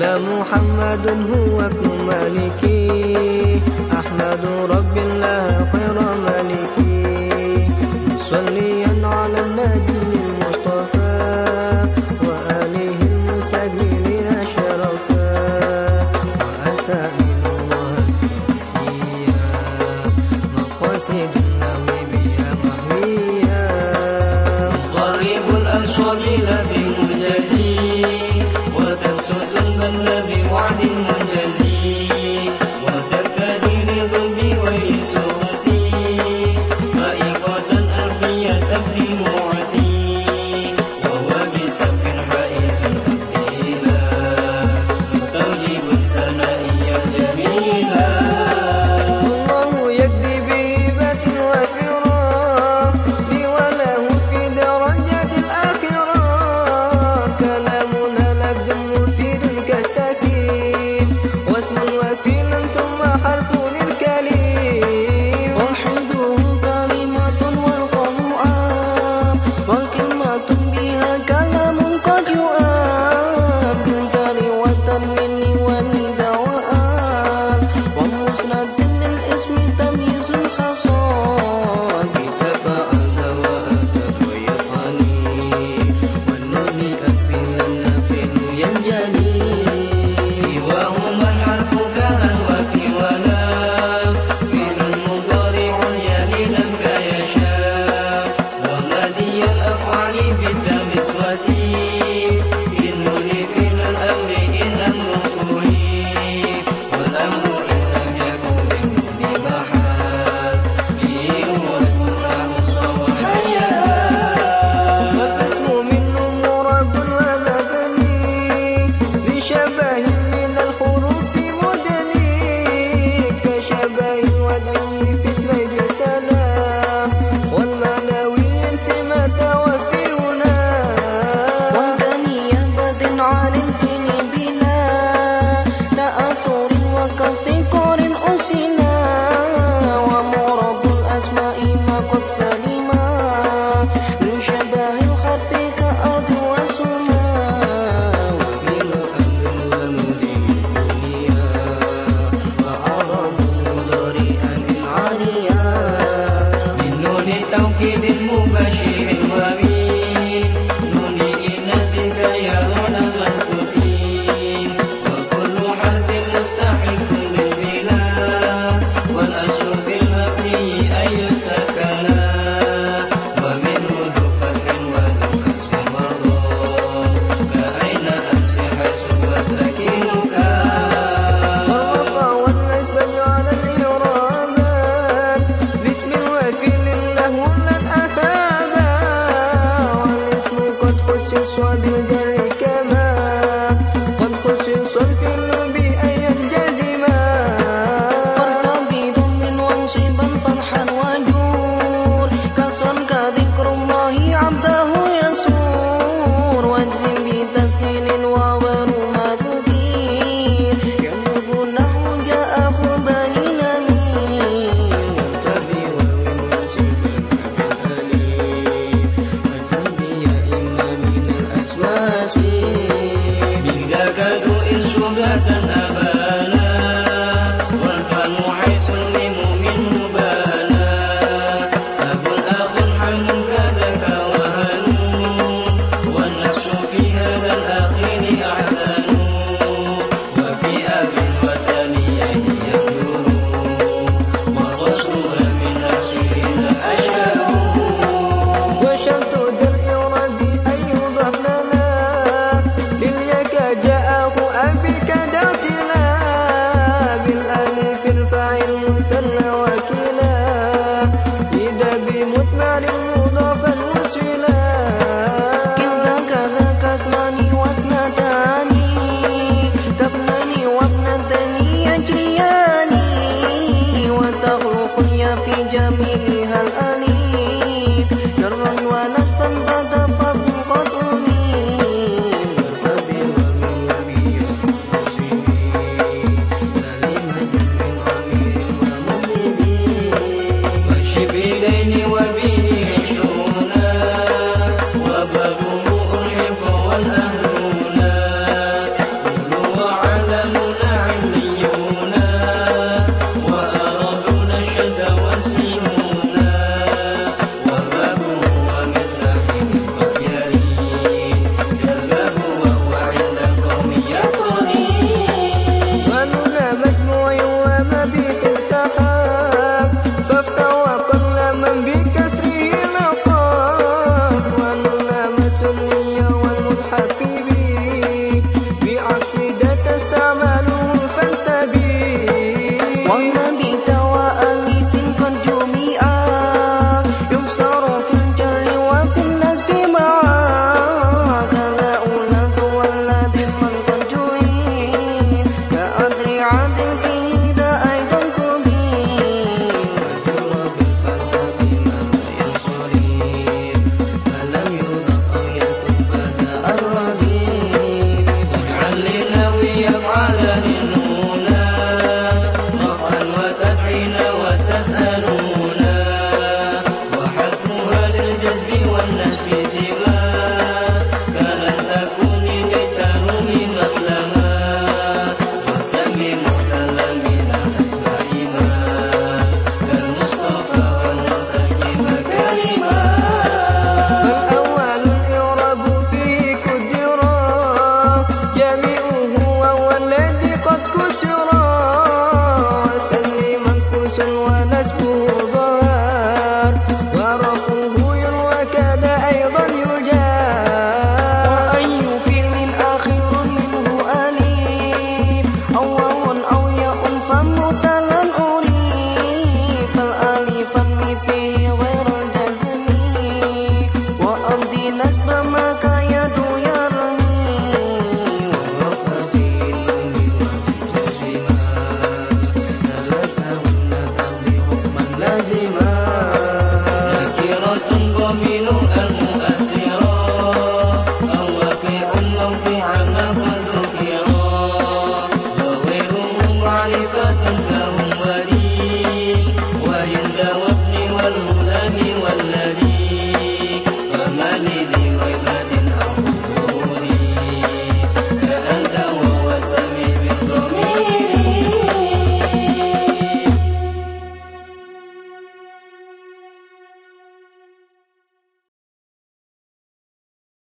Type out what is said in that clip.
قال محمد هو ابن مالكي أحمد رب الله خير مالكي صليا على النبي المصطفى وآله المستجيبين شرفا وأستعين الله فيها مقاصد النوم بها مهويا قريب الأنشود لدي مؤكد مبشر. sua amiga. caminho